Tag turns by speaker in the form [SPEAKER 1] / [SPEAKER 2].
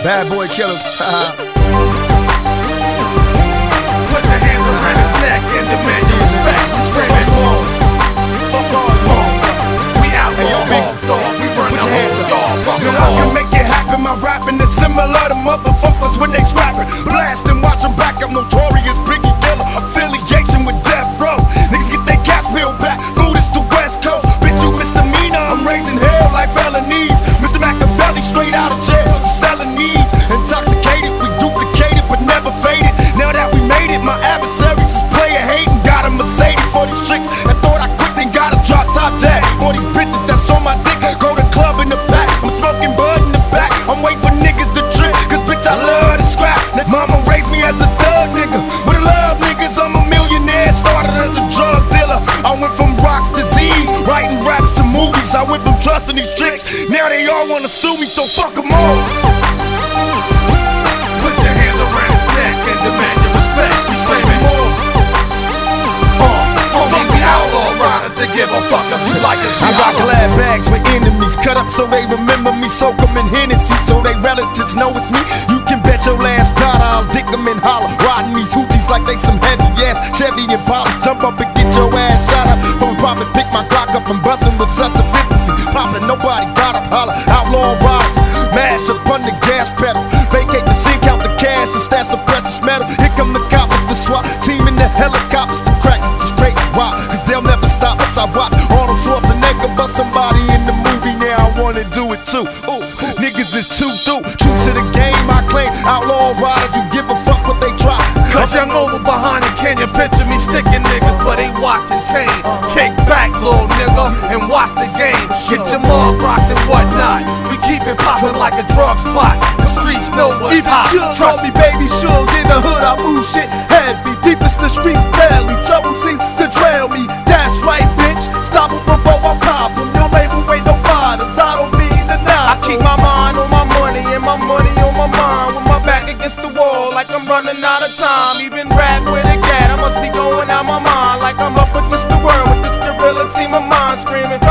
[SPEAKER 1] Bad boy killers.
[SPEAKER 2] Put your hands around his neck and demand your respect. We screaming,
[SPEAKER 1] boom, fuck all boom.
[SPEAKER 2] We outlaw hogs, dog. We run Put your hands whole up. Fuck No, them I can
[SPEAKER 1] make it happen. My rapping is similar to motherfuckers when they scrapping. Blast and watch 'em back. I'm notorious Biggie as a thug nigga. With a love niggas, I'm a millionaire. Started as a drug dealer. I went from rocks to Z's. Writing raps and movies. I went from trusting these tricks. Now they all wanna sue me, so fuck 'em all. Bags with enemies cut up so they remember me. Soak 'em in Hennessy so they relatives know it's me. You can bet your last dollar I'll dick 'em in holler. Riding these hoochies like they some heavy ass Chevy and Impala's. Jump up and get your ass shot up. From profit, pick my clock up and bustin' with such efficiency. Poppin', nobody got up, holler. Outlaw riders, mash up on the gas pedal. Vacate the scene, count the cash and stash the precious metal. Here come the coppers, the SWAT team in the helicopters. The crack is crazy. Why? Cause they'll never stop us. I watch all Arnold Schwarzenegger bust somebody in the movie. Now I wanna do it too. Ooh, niggas is too through. True to the game, I claim. Outlaw riders who give a fuck what they try. Cause young
[SPEAKER 2] over behind the canyon picture me sticking niggas, but they watching chain. Kick back, little nigga, and watch the game. Get your mug rocked and whatnot. We keep it poppin' like a drug spot. The streets know what's Even hot. Suge Trust
[SPEAKER 3] me, baby, Suge in the hood, I move shit heavy.
[SPEAKER 4] I'm running out of time. Even rap with a cat, I must be going out my mind. Like I'm up against the world with this gorilla team of mind screaming.